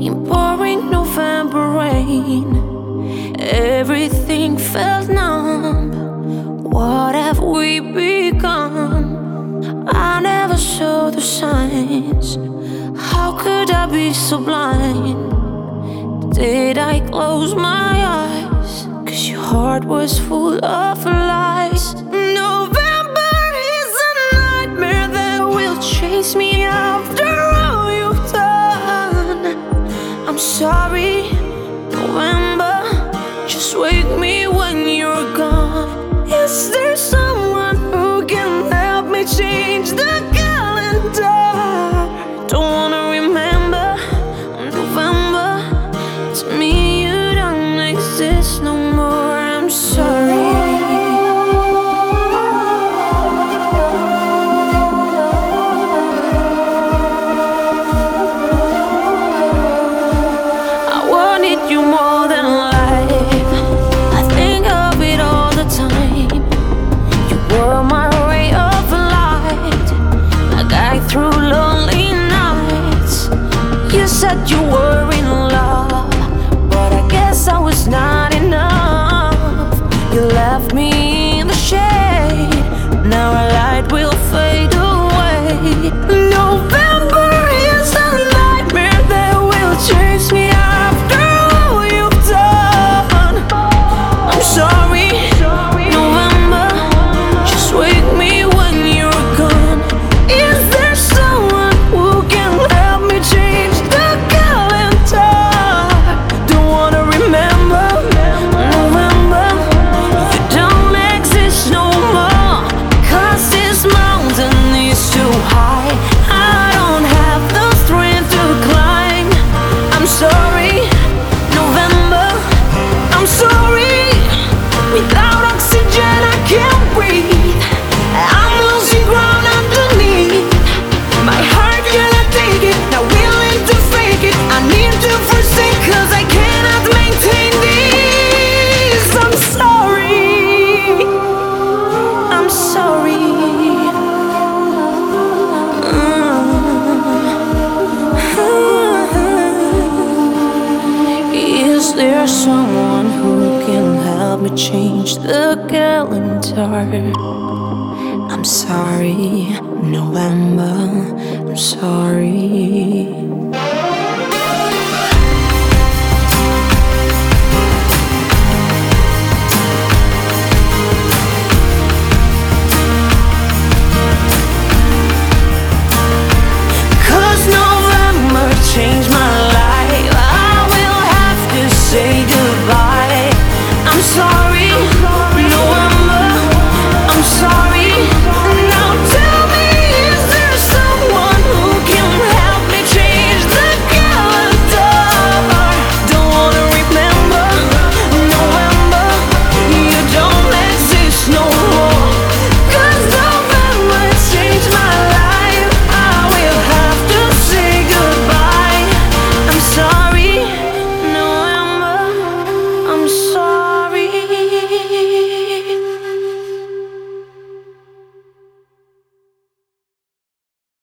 in pouring November rain. Everything felt numb. What have we become? I never saw the signs. How could I be so blind? Did I close my eyes? Cause your heart was full of light. Sorry, November. Just wake me when you're gone. Is there someone who can help me change the calendar? Said you were in love, but I guess I was not enough. You left me in the shade. Now our light will fade away. Is there someone who can help me change the calendar? I'm sorry, November. I'm sorry.